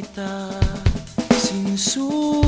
kita Sinusunod